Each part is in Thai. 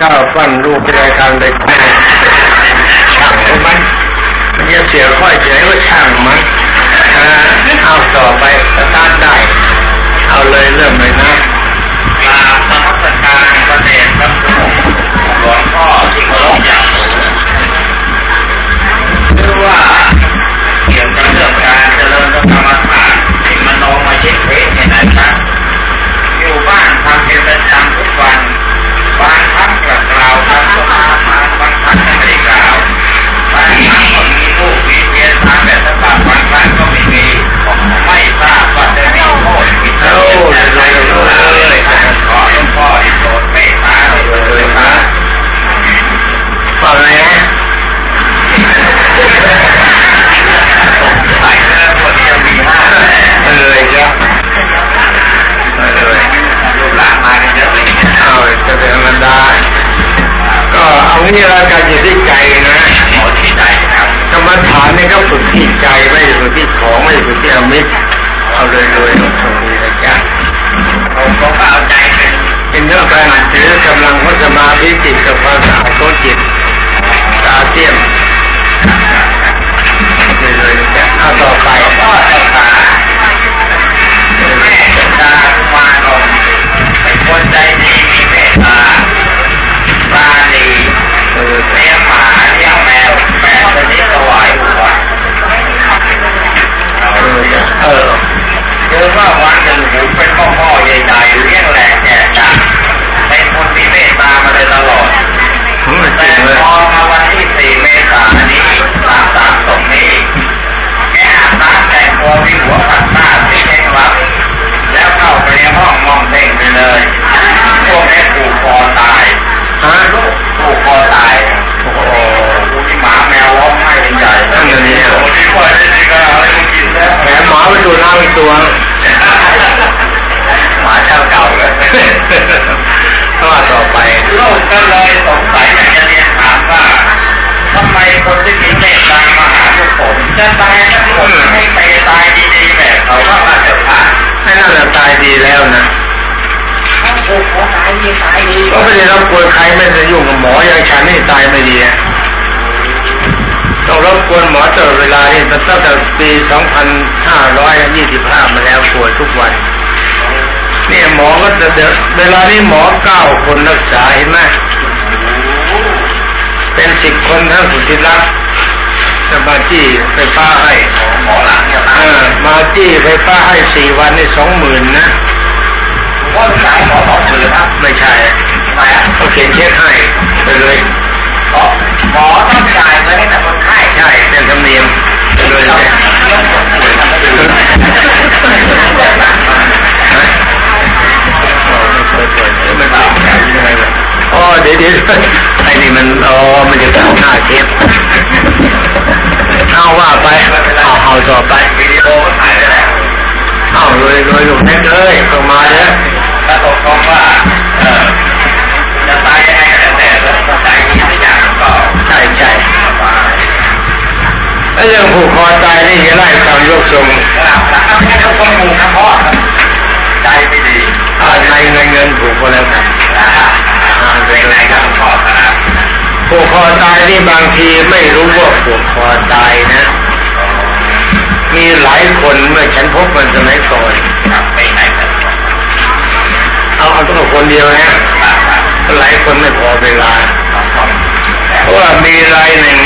ข้าวปั้นรูปเป็นรายการเด็ช่างมันมันจะเสียค่อยเฉยก็ช่างมันเอาต่อไปสตาร์ทได้ เอาเลยเริ่มเลยนะกราบนมัสการประเด็นพระคุณหลวงพ่อที่เคารพอย่าง ก็เอางี้ละกันอยู่ที่ใจนะขอที่ใจครับกรรมฐานเนี่ยก็ฝึกที่ใจไม่ได้ฝึกที่ของไม่ได้ฝึกที่อมิตรเอาเลยเลยตรงนี้นะจ๊ะผมก็เอาใจเป็นเป็นเรื่องการถือกำลังของสมาธิจิตกับความสะอาดของจิตตาเทียมเลยเลยนะจ๊ะเอาต่อไปหลวงพ่อเจ้าขาแม่เจ้าตามาลงเป็นคนใจดีมีเมตตา พ่อพ่อใหญ่ๆเลี้ยงแหลกแก่จัดเป็นคนที่เมตตามาโดยตลอดผมไม่จแต่ริงเลยพอมาวันที่สี่เมษายนนี้สามสามตรงนี้แกอาบน้ำแต่งตัวมีหัว อย่างฉันนี่ตายไม่ดีอะต้องรบกวนหมอตลอดเวลานี่ตั้งแต่ปี 2525 มาแล้วป่วยทุกวัน เนี่ยหมอก็จะเดนเวลานี้หมอเก้าคนรักษาเห็นไหมเป็นสิบคนทั้งสุธิรักษ์จะมาจี้ไฟฟ้าให้หมอหลังเนี่ยเอตายอมาจี้ไฟฟ้าให้สี่วันนี่สองหมื่นนะว่าสายหมอหมอมือครับไม่ใช่ทำไมอะเขาเขียนเช็คให้ไปเลย หมอต้องจ่ายเงินให้กับคนไข้ใช่เป็นธรรมเนียมไปเลยต้เลองยเลี้ยงคนป่วยทำไมอ๋อเดี๋ยวเดี๋ยวไอ้นี่มันอ๋อมันจะเข้าหน้าเทปเอาว่าไปเอาเอาต่อไปวิดีโอก็ถ่ายได้แล้วเอาเลยเลยลูกแท็กเอ้ยเข้ามาเลยถ้าตกลงว่าเออ ใจดีทุกอย่าก็ใช่ใช่สบายแล้วเรื่องผูกคอตายนี่จะไล่ตามยกทรงครับแล้วก็ให้ทุกคนผูกนะพ่อใจไม่ดีอ่าในเงินเงินผูกก็แล้วกันะฮะเป็นไงครับพ่อครับผูกคอตายนี่บางทีไม่รู้ว่าผูกคอตายนะ มีหลายคนเมื่อฉันพบมันสมัยก่อนครับไม่ไหนครับเอาเอาต้องคนเดียวนะ หลายคนไม่พอเวลาครับเพราะว่ามีรายหนึ่ง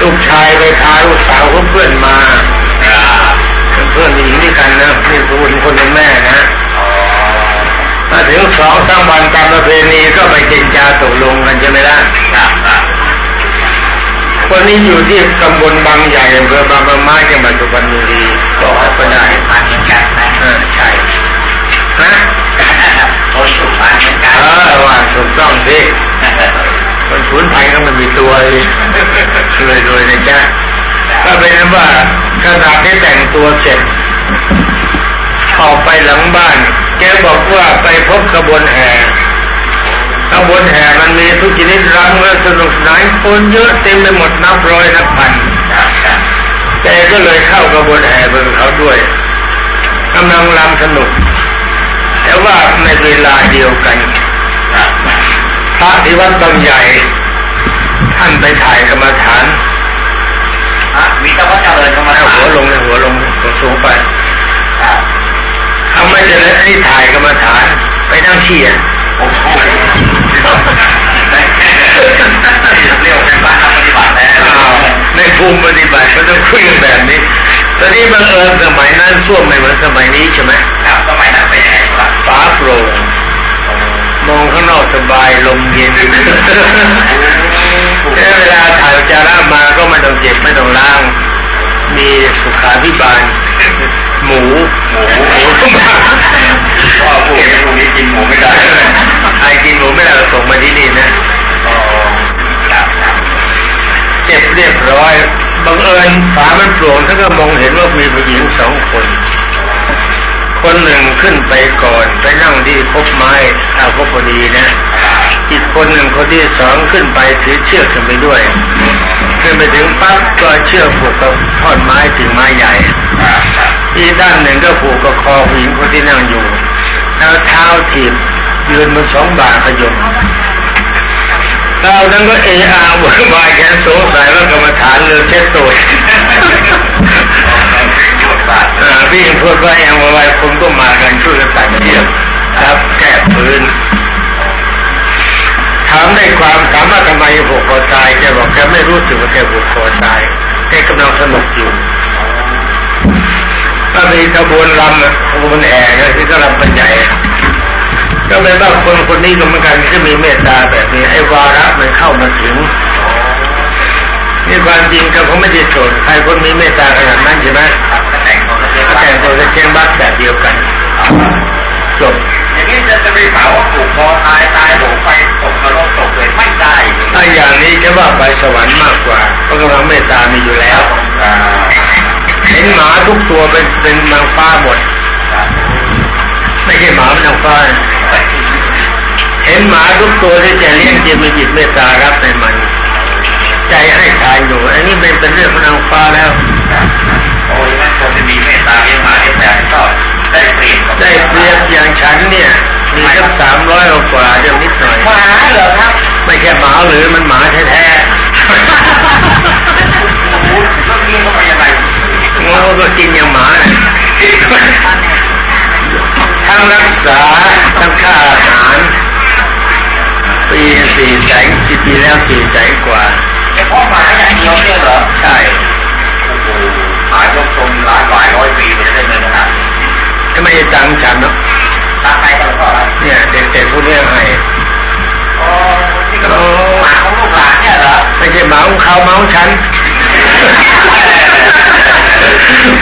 ลูกชายไปพาลูกสาวของเพื่อนมาเป็นเพื่อนหญิงด้วยกันนะนี่คุณคนเป็นแม่นะมาถึงสองสามวันตามประเพณีก็ไปเจรจาตกลงกันใช่ไหมล่ะครับครับคนนี้อยู่ที่ตำบลบางใหญ่อำเภอบางปะมาจังหวัดสุพรรณบุรีก็ออกก็ได้พันเหมือนกันนะเออใช่นะ คนสุพรรณเหมือนเอกันอว่าถูกต้องสิคนขุนไทยก็มันมีตัวเลยเลยเลยนะจ๊ะก็เป็นนั้นว่าขณะที่แต่งตัวเสร็จออกไปหลังบ้าน แกบอกว่าไปพบขบวนแห่ขบวนแห่มันมีทุกชนิดรังและสนุกสนานคนเยอะเต็มไปหมดนับร้อยนับพันครับครับแกก็เลยเข้ากระบวนแห่เบิ่งเขาด้วยกำลังรำสนุก แต่ว่าในเวลาเดียวกันครับพระที่วัดบางใหญ่ ท่านไปถ่ายกรรมฐานอะมีแต่ว่าเจริญธรรมเอาฐาหัวนลงเลยหัวลงหัวสูงไปครับเอาไม่เจริญนี่ถ่ายกรรมฐาน ไปนั่งเขี่ยโอ้โหเรียกว่าเป็นบ้านนักปฏิบัติแน่อ้าว ในภูมิปฏิบัติก็ต้องคุยกันแบบนี้ ตอนนี้บังเอิญสมัยนั้นส้วมไม่เหมือนสมัยนี้ใช่ไหมครับสมัยนั้นเป็นยังไงครับฟ้าโปร่งมองข้างนอกสบายลมเย็นแค่เวลาถ่ายอุจจาระมาก็ไม่ต้องเจ็บไม่ต้องล้าง มีสุขาพิบาลหมูหมูหมู บังเอิญฝามันโปร่งท่านก็มองเห็นว่ามีผู้หญิงสองคน คนหนึ่งขึ้นไปก่อนไปนั่งที่พบไม้ถ้าพบพอดีนะ อีกคนหนึ่งคนที่สองขึ้นไปถือเชือกขึ้นไปด้วยขึ้นไปถึงปั๊บก็เชือกผูกกับท่อนไม้ถึงไม้ใหญ่อีกด้านหนึ่งก็ผูกกับคอผู้หญิงคนที่นั่งอยู่ แล้วเท้าถีบยืนบนสองบ่าขยม เรานั้นก็เออาเวอร์วายแกสงสัยว่ากรรมฐานเรือเช็ดตัวอ่าพี่พูดว่าอย่างว่าคนก็มากันช่วยกันตัดเชือกครับแก้พื้นถามได้ความถามว่าทำไมผูกคอตายแกบอกแกไม่รู้สึกว่าแกผูกคอตายแกกำลังสนุกอยู่ก็มีขบวนรำอะขบวนแห่ก็ที่ก็รำบรรยาย ก็เป็นว่าคนคนนี้ก็เหมือนกันที่มีเมตตาแบบนี้ไอ้วาระมันเข้ามาถึงนี่ความจริงก็เขาไม่ได้โสดใครคนมีเมตตาขนาดนั้นใช่ไหมแต่งตัวเรียบก็ร้อยแต่งตัวเป็นเชียงบักแบบเดียวกันจบอย่างนี้จะจะไปเผาว่าผูกคอตายตายหลงไปตกนรกตกเลยไม่ได้ถ้าอย่างนี้จะว่าไปสวรรค์มากกว่าเพราะกำลังเมตตามีอยู่แล้วอ่าเห็นหมาทุกตัวเป็นเป็นนางฟ้าหมดไม่ใช่หมาเป็นนางฟ้า เห็นหมาทุกตัวที่จะเลี้ยงจะมีจิตเมตตารับในมัน ใจให้ทานอยู่ อันนี้เป็นเป็นเรื่องของนางฟ้าแล้วโอ้ยนั่นคนจะมีเมตตาเลี้ยงหมาเลี้ยงแมวก็ได้เปรียบกับได้เปรียบอย่างฉันเนี่ยมีสักสามร้อยกว่าเดี๋ยวนิดหน่อยหมาเหรอครับ ไม่ใช่หมาหรือมันหมาแท้โแสนสิบปีแล้วสี่แสนกว่าเฉพาะหมาอย่างเดียวเนี่ยเหรอ ใช่โอ้โหหมายยกทรงหลายหลายร้อยปีเลยได้เลยนะครับถ้าไม่ได้ตังค์ฉันเนาะตาใครกันก่อนเนี่ยเด็กๆผู้เลี้ยงให้อ๋อนี่ก็หมาของลูกหลานเนี่ยเหรอ ไม่ใช่หมาของเขาหมาของฉัน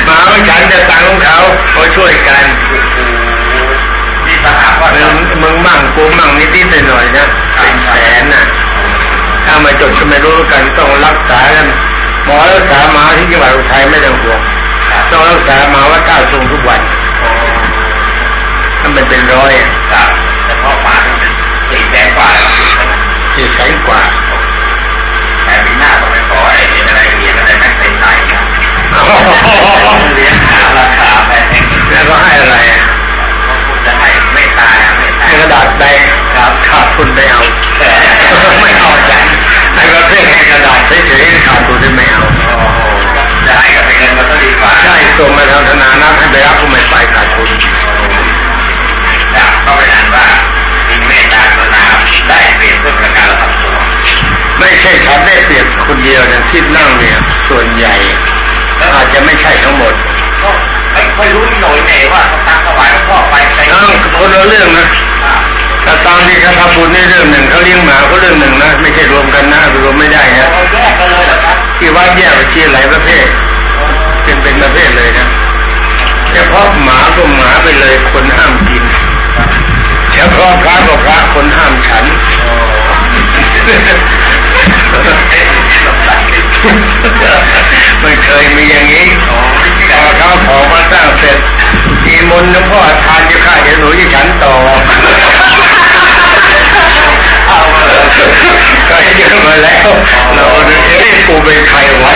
หมาของฉันจะตังค์ของเขาเขาช่วยกันนี่สหว่ามึงมึงมั่งกูมั่งนิดๆหน่อยๆนะเป็นแสนน่ะ ถ้ามาจดก็ไม่รู้กันต้องรักษากันหมอรักษาหมาที่จังหวัดอุทัยไม่ต้องห่วงต้องรักษาหมาว่าท่าทรงทุกวันถ้ามันเป็นร้อยอะครับเฉพาะหมาสี่แสนกว่าแล้วสี่แสนกว่าแต่ปีหน้าต้องไปขอไอ้อะไรเหรียญอะไรแม็กเป็นไทยนะเรียนหาราคาแพงแล้วก็ให้อะไรอะจะให้เมตตาเมตตาให้กระดาษแดงครับขาดทุนไปเอาแต่ไม่เอาใจไอ้ป ระเภทให้กระดาษเฉยๆขาดทุนได้ไม่เอาจะให้กับเป็นเงินมันก็ดีกว่าใช่ส่งมาทางธนานับให้ไปรับก็ไม่ไปขาดทุนอยากเข้าไปอ่านว่ามีเมตตากรุณาได้เปรียบเพื่อประการละทั้งปวไม่ใช่ฉันได้เปรียบคนเดียวนะที่นั่งเนี่ยส่วนใหญ่อาจจะไม่ใช่ทั้งหมดก็ไม่ค่อยรู้หน่อยเน่ว่าตั้งถวายพ่อไปไปเอ้าคนละเรื่องนะ แต่ตามที่เขาทำบุญในเรื่องหนึ่งเขาเลี้ยงหมาก็เรื่องหนึ่งนะไม่ใช่รวมกันนะรวมไม่ได้นะที่วัดแยกไปชี้หลายประเภทเป็นเป็นประเภทเลยนะเฉพาะหมาก็หมาไปเลยคนห้ามกินเฉพาะพระก็พระคนห้ามฉันไม่เคยมีอย่างนี้พอเขาขอมาสร้างเสร็จมีมนต์หลวงพ่อทานจะฆ่าเดี๋ยวหนูจะฉันต่อ มาแล้ว เราดูเอ๊ะกูเป็นใครวะ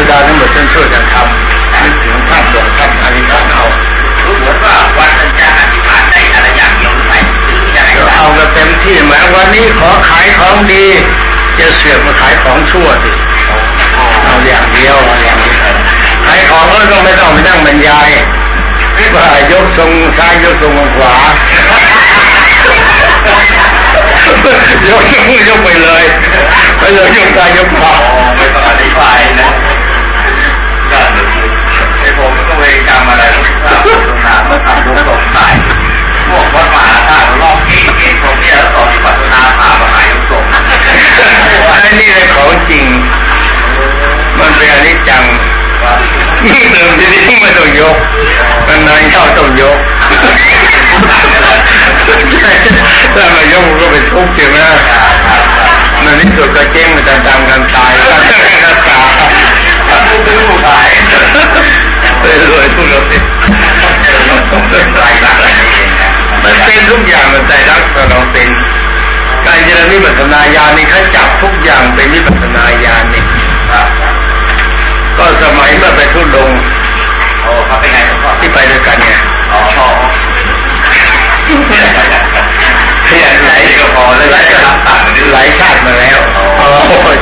วดาทั้งหมดต้องช่วยกันทำนึกถึงท่านหลวงท่านอธิษฐานเอารู้เหมือนว่าวันนึงจะอธิษฐานได้อะไรอย่างเดียวหรือไม่หรือยังไงก็ได้เอากันเต็มที่แม้วันนี้ขอขายของดีจะเสือกมาขายของชั่วสิเอาอย่างเดียวเอาอย่างเดียวขายของก็ต้องไม่ต้องไปนั่งบรรยายว่ายกทรงซ้ายยกทรงขวายกยกไปเลยไปเลยยกซ้ายยกขวาอ๋อไม่ต้องอธิบายนะ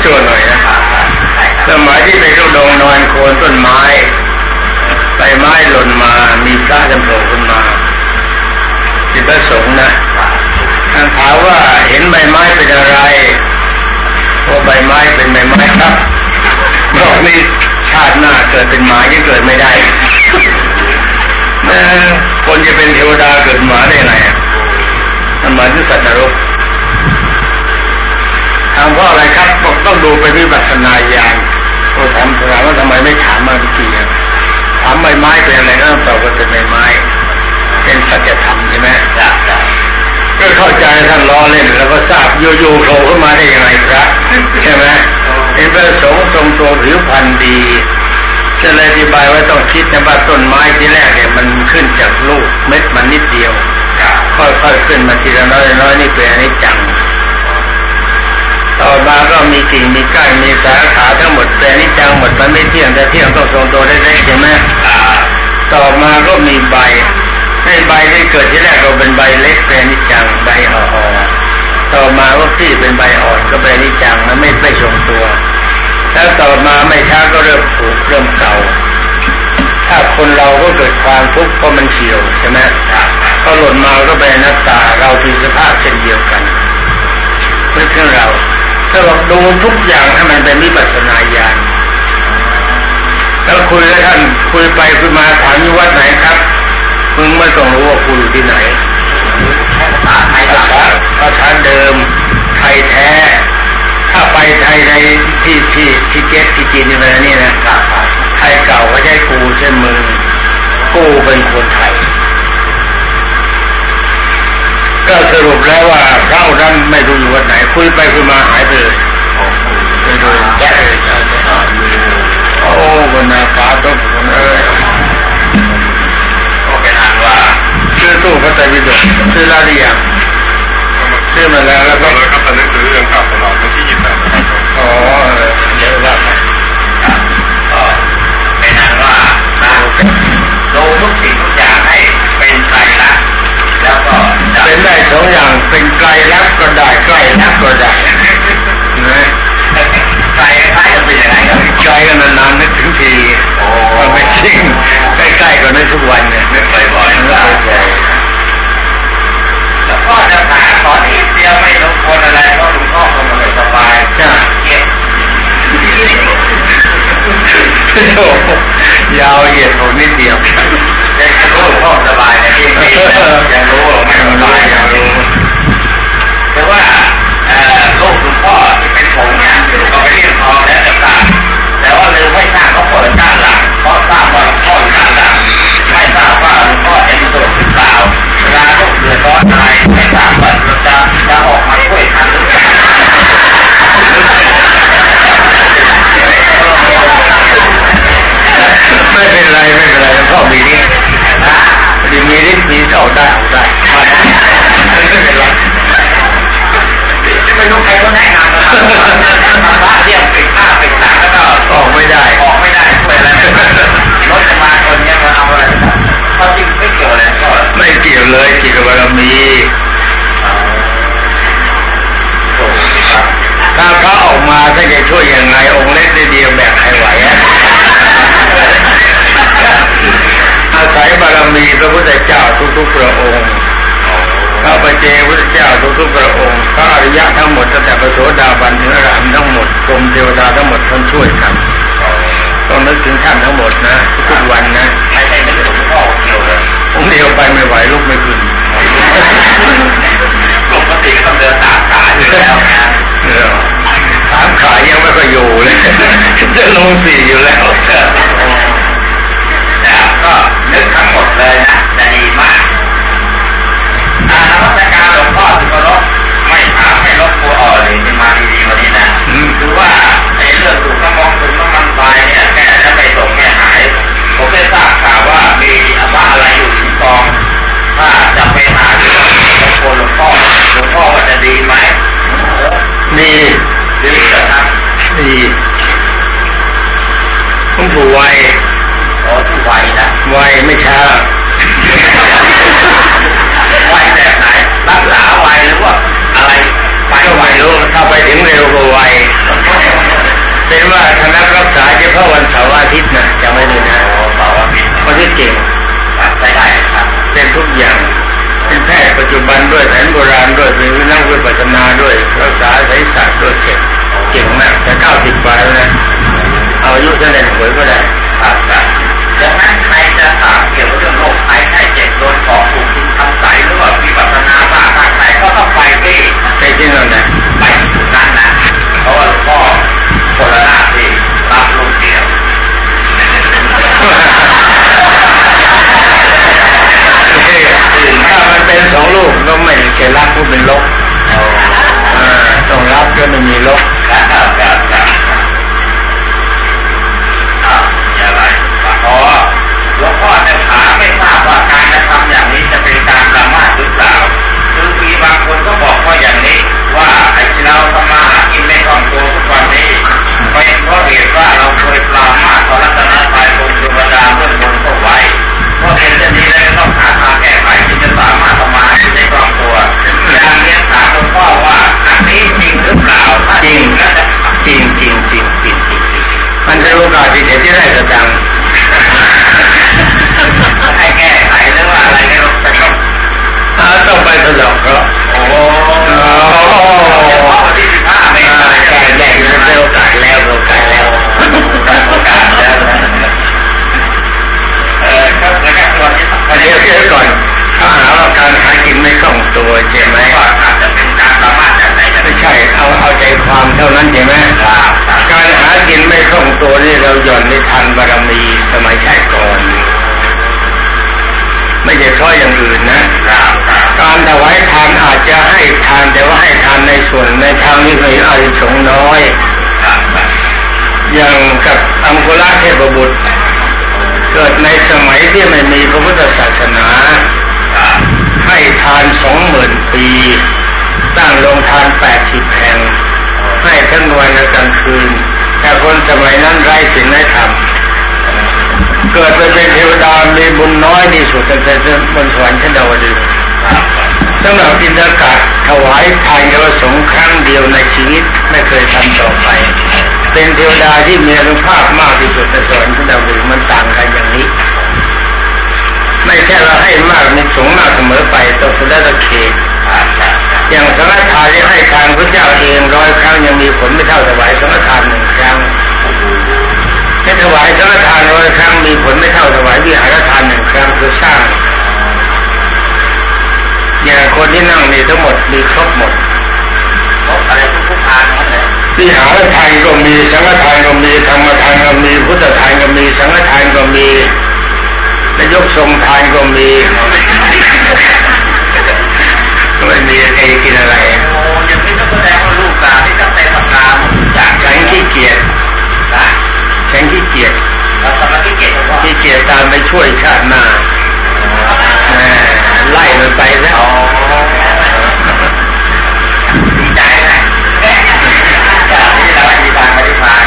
ช่วหน่อยนะสมัยที่ไปทุดงนอนโคนต้นไม้ใบไม้หล่นมามีพระจำโผล่ขึ้นมาเป็นพระสงฆ์นะท่านถามว่าเห็นใบไม้เป็นอะไรว่าใบไม้เป็นใบไม้ครับบอกนี่ชาติหน้าเกิดเป็นหมายังเกิดไม่ได้แม่คนจะเป็นเทวดาเกิดหมาได้ไงอะมันหมือนที่สัตว์นรก ถามว่าอะไรครับบอกต้องดูไปวิปัสสนาญาณโอ้ถามถามว่าทำไมไม่ถามมาเมื่อกี้อะถามใบไม้เป็นอะไรก็ต้องตอบว่าเป็นใบไม้ เป็นสัจธรรมใช่ไหมจ้ะจ้ะก็เข้าใจท่านล้อเล่น แล้วก็ทราบโยๆโผล่ขึ้นมาได้ยังไงครับใช่ไหมเป็นพระสงฆ์ทรงตัวผิวพรรณดีจะเลยอธิบายว่าต้องคิดนะว่าต้นไม้ที่แรกเนี่ยมันขึ้นจากลูกเม็ดมันนิดเดียวค่อยๆขึ้นมาทีละน้อยๆน้อยนี่เป็นอนิจจัง ต่อมาก็มีกิ่งมีก้านมีสาขาทั้งหมดเป็นอนิจจังหมดมันไม่เที่ยงแต่เที่ยงต้องทรงตัวเล็กๆใช่ไหมต่อมาก็มีใบให้ใบที่เกิดที่แรกเราเป็นใบเล็กเป็นนิจจังใบอ่อนต่อมาก็ที่เป็นใบอ่อนก็เป็นนิจังมันไม่ไม่ทรงตัวแล้วต่อมาไม่ช้าก็เริ่มผุเริ่มเก่าถ้าคนเราก็เกิดความทุกข์เพราะมันเฉียวใช่ไหมพอหล่นมาก็เป็นอนัตตาเราเป็นสภาพเช่นเดียวกันเพื่อถึงเรา ถ้าเราดูทุกอย่างให้มันเป็นวิปัสสนาญาณแล้วคุยกับท่านคุยไปคุยมาถามอยู่วัดไหนครับมึงไม่ต้องรู้ว่าคุณอยู่ที่ไหนภาษาไทยภาจ้ะษาภาษาเดิม ไทยแท้ ถ้าไปไทยในที่ที่ที่เก็ตที่จีนนี่นะนี่นะไทยเก่าก็ใช้กูใช่มึงกูเป็นคนไทย ก็สรุปแล้วว่า พระโสดาบันถึงอรหันต์ทั้งหมดพรหมเทวดาทั้งหมดท่านช่วยกันต้องนึกถึงท่านทั้งหมดนะทุกวันนะไม่ใช่เป็นหลวงพ่อเดียวเลยผมเดียวไปไม่ไหวลุกไม่ขึ้นปกติก็ต้องเดินตามขาอยู่แล้วนะเออสามขายังไม่ค่อยอยู่เลยจะลงสี่อยู่แล้วแต่ก็นึกทั้งหมดเลยนะจะดีมากอานวัตการหลวงพ่อสุกรายเนี่ยแก้แล้วไม่ส่งไม่หาย ผมได้ทราบข่าวว่ามีว่าอะไรอยู่ที่กองถ้าจะไปหาหรือว่าหลวงพ่อหลวงพ่อว่าจะดีไหมดีดีเหรอครับดีผมผูไวโอ้ที่ไวนะไวไม่ช้าไวแบบไหนรักษาไวหรือว่าอะไรไปก็ไวไม่รู้ถ้าไปถึงเร็วก็ไว เป็นว่าคณะรักษาเฉพาะวันเสาร์อาทิตย์นะจำไว้เลยนะโอ้เสาร์อาทิตย์วันที่เก่งใช้ได้ครับเป็นทุกอย่างเป็นแพทย์ปัจจุบันด้วยแผนโบราณด้วยเป็นนักวิปัสสนาด้วย รักษาไสยศาสตร์ด้วยเก่งเก่งมากแต่เก้าสิบกว่าแล้วนะเอาอายุเท่าไหร่หวยก็ได้ครับครับดังนั้นใครจะถามเกี่ยวกับเรื่องโรคภัยไข้เจ็บโดนของถูกทิ้งทำใสหรือว่าวิปัสสนาบ้าทางไหนก็ต้องไปที่ไปที่นั่นนะไปจุดนั้นนะเพราะว่าหลวงพ่อ คนละหน้าที่รับลูกเดียวถ้ามันเป็นสองลูกก็ไม่ใช่รักผู้เป็นลบ ส่วนในทางนี้มีอานิสงส์น้อย อย่างกับอังคุลเทพบุตร เกิดในสมัยที่ไม่มีพระพุทธศาสนา ให้ทานสองหมื่นปี ตั้งโรงทานแปดสิบแห่ง ให้ทั้งวันและกลางคืน แต่คนสมัยนั้นไร้ศีลไร้ธรรมเกิดไปเป็นเทวดามีบุญน้อยที่สุดแต่เป็นบนสวรรค์ชั้นดาวดึง ส์ครับสำหรับอินทกาศถวายทานเยาวสงฆ์ครั้งเดียวในชีวิตไม่เคยทำต่อไป เป็นเทวดาที่มีอนุภาพมากที่สุดในสวรรค์ดาวดึงมันต่างกันอย่างนี้ ไม่ใช่เราให้มากมีสูงมากเสมอไปต้องสุดแล้วแต่เขตคอย่างสังฆทานที่ให้ทานพระเจ้าเองร้อยครั้งยังมีผลไม่เท่าถวายสังฆทานหนึ่งครั้งให้ถวายสังฆทานร้อยครั้งมีผลไม่เท่าถวายวิหารทานหนึ่งครั้งคือสร้าง อย่างคนที่นั่งนี่ทั้งหมดมีครบหมดพบอะไรทุกๆทางนั่นแหละวิหารทานก็มีสังฆทานก็มีธรรมทานก็มีพุทธทานก็มีสังฆทานก็มีนายกทรงทานก็มีไม่มีใครกินอะไรโอ้อย่างนี้ก็แสดงว่าลูกหลานที่ตั้งใจทำงานอยากฉันขี้เกียจนะฉันขี้เกียจเราทำมาที่เกียรติว่าขี้เกียจตามไปช่วยชาติหน้าแหม่ไล่มันไปแล้วดีใจนะจากที่เราไม่มีทางปฏิภาณ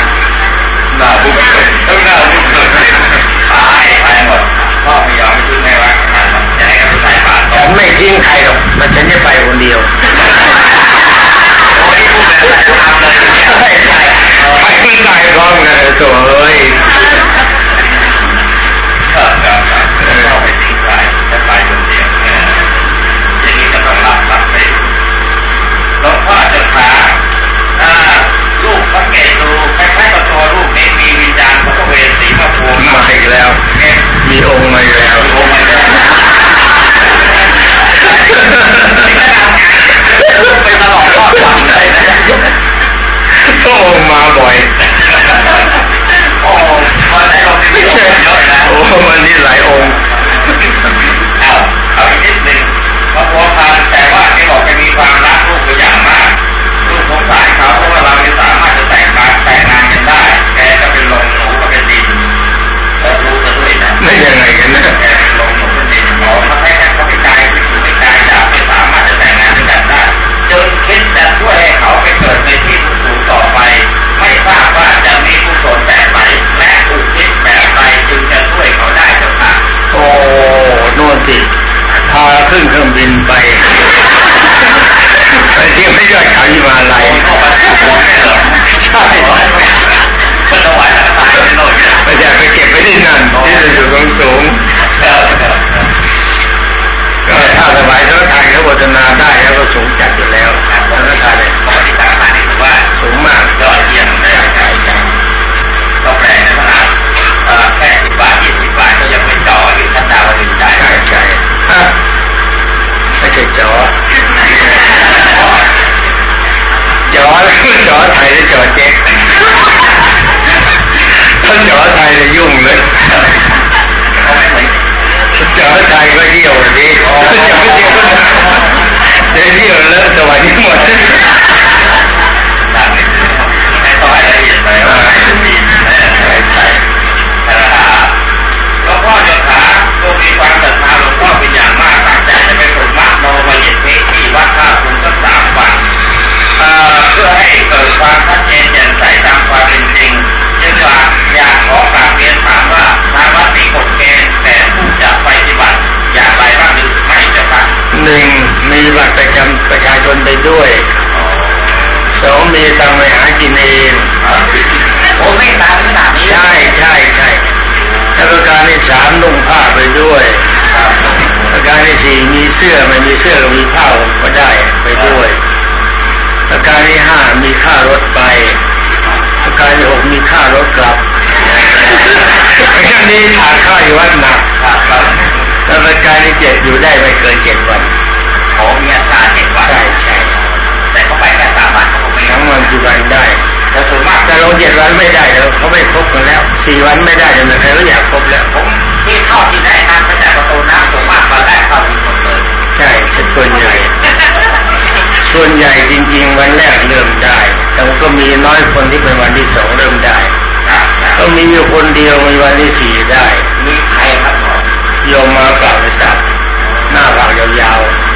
หน้าบุกต้องหน้าบุก นไปด้วยสองมีตังค์ไปหากินเองโอ้ไม่ตามขนาดนี้ใช่ใช่ใช่แล้วประการที่สามนุ่งผ้าไปด้วยประการที่สี่มีเสื้อไม่มีเสื้อก็มีผ้าห่มก็ได้ไปด้วยประการที่ห้ามีค่ารถไปประการที่หกมีค่ารถกลับประการนี้ขาดค่าอยู่วัดหนักครับครับแล้วประการที่เจ็ดอยู่ได้ไม่เกินเจ็ดวัน โอ้มีอาการเจ็ดวันใช่ใช่แต่เขาไปแค่สามวันผมไม่ทั้งวันกี่วันได้แต่ส่วนมากแต่ลงเจ็ดวันไม่ได้แล้วเขาไม่ครบกันแล้วสี่วันไม่ได้แต่ใครก็อยากครบแล้วผมที่เข้าที่ได้ทางไปแต่ประตูน้ำส่วนมากมาได้เข้าที่หมดเลยใช่ส่วนใหญ่ส่วนใหญ่จริง ๆ วันแรกเริ่มได้ แต่มันก็มีน้อยคนที่เป็นวันที่สองเริ่มได้ครับครับก็มีอยู่คนเดียวมีวันที่สี่ได้มีใครครับหมอโยมมากล่าวไปสักหน้าผากยาวๆ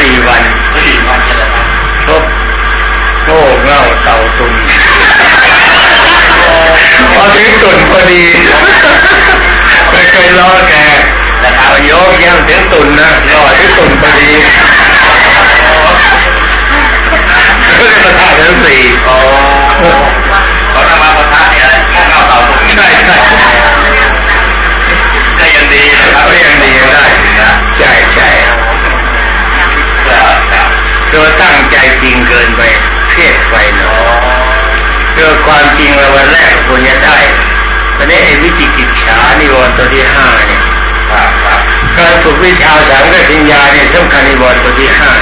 สี่วันสี่วันจะเลยครับครบโง่เง่าเต่าตุนพอถึงตุนพอดีไม่เคยล้อแกนะครับเอาโยกยังถึงตุนนะรอที่ตุนพอดีก็เลยมาถ่ายทั้งสี่โอ้เขาทำมาประทานเนี่ยพวกเราเต่าตุ่มใช่ใช่ ริงเกินไปเครียดไปเนาะเกิดความจริงแล้ววันแรกควรจะได้ตอนนี้ไอ้วิจิกิจฉานิวรณ์ตัวที่ห้าเนี่ยการฝึกวิชาสังกัญญาเนี่ยสำคัญนิวรณ์ตัวที่ห้า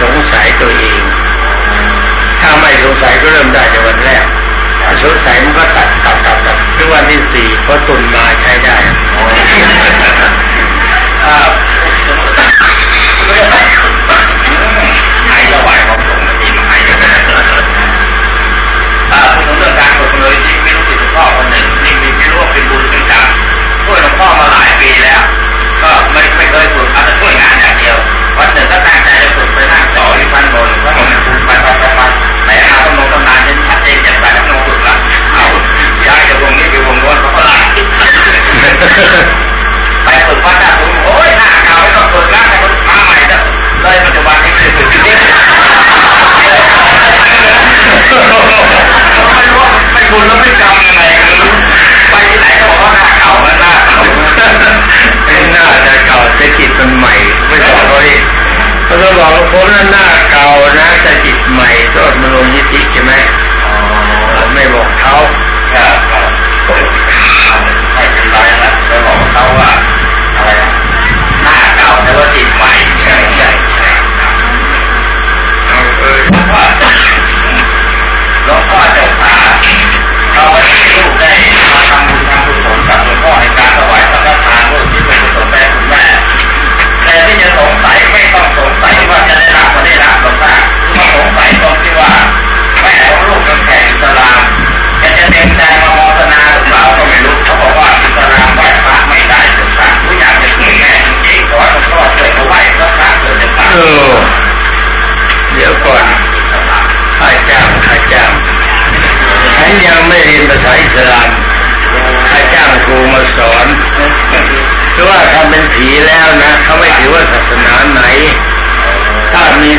สงสัยตัวเอง ถ้าไม่สงสัยก็เริ่มได้ในวันแรกถ้าสงสัยมันก็ตัดตัดตัดตัดถึงวันที่สี่พอตุนมาใช้ได้ครับไอ้ระหว่างของ ก่าแต่จิตมันใหม่ไม่สอนเขาดิเขาจะบอกว่าผมนั้นหน้าเก่านะแต่จิตใหม่โทษมโนยิติใช่ไหมผมไม่บอกเขาครับครับไม่เป็นไรนะไปบอกเขาว่าอะไรนะหน้าเก่าแต่ว่าจิต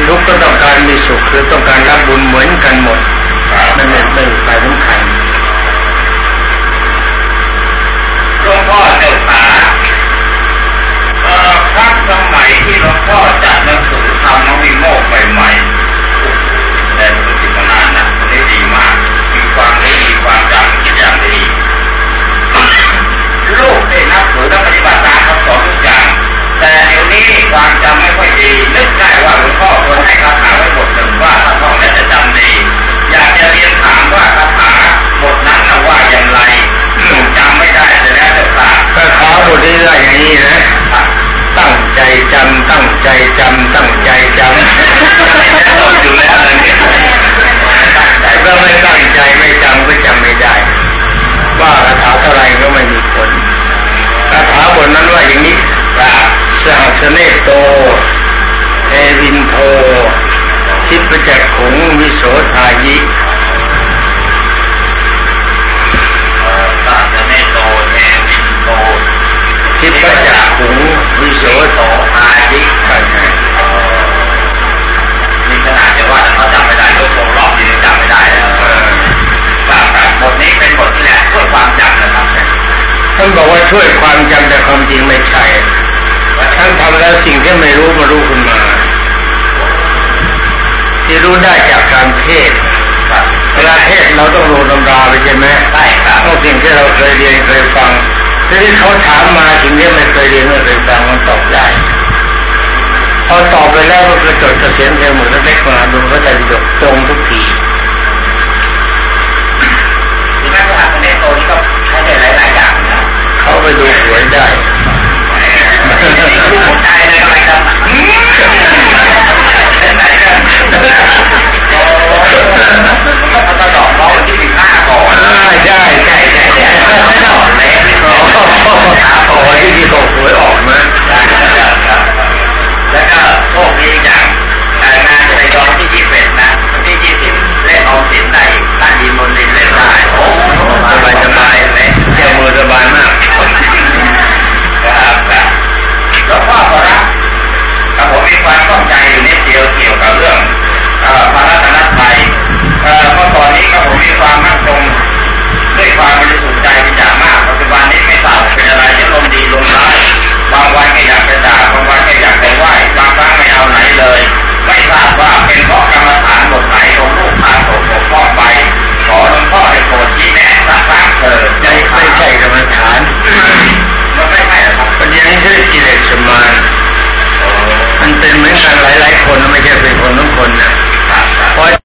ทุกข์ก็ต้องการมีสุขคือต้องการรับบุญเหมือนกันหมดมันไม่ไม่สายสำคัญ วิโสโตอายิกันนี่ขนาดจะว่าจะาจำไม่ได้ยกของรอบยังจำไม่ได้แว่าบทนี้เป็นบทที่แหละช่วยความจำนะครับท่านบอกว่าช่วยความจำแต่ความจริงไม่ใช่ท่านทำแล้วสิ่งที่ไม่รู้มารู้คุณมา ที่รู้ได้จากการเทศเวลาเทศเราต้องรู้ตำราไปใช่ไหมใช่ครับต้องสิ่งที่เราเคยเรียนเคยฟัง ทีนี้เขาถามมาสิ่งที่ไม่เคยเรียนไม่เคยฟังมันตอบได้ พอตอบไปแล้วก็กระจดกระเสียนเร็วเหมือนเล็กมาดูก็จะจบตรงทุกทีที่นักศึกษาคนนี้โตนี่ก็ใช้ได้หลายๆอย่างนะเขาไปดูหวยได้ลูกใจเลยอะไรกันไหนกันโอ้ก็พัฒนาดอกเราที่สิบ